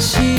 she